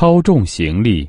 超重行李。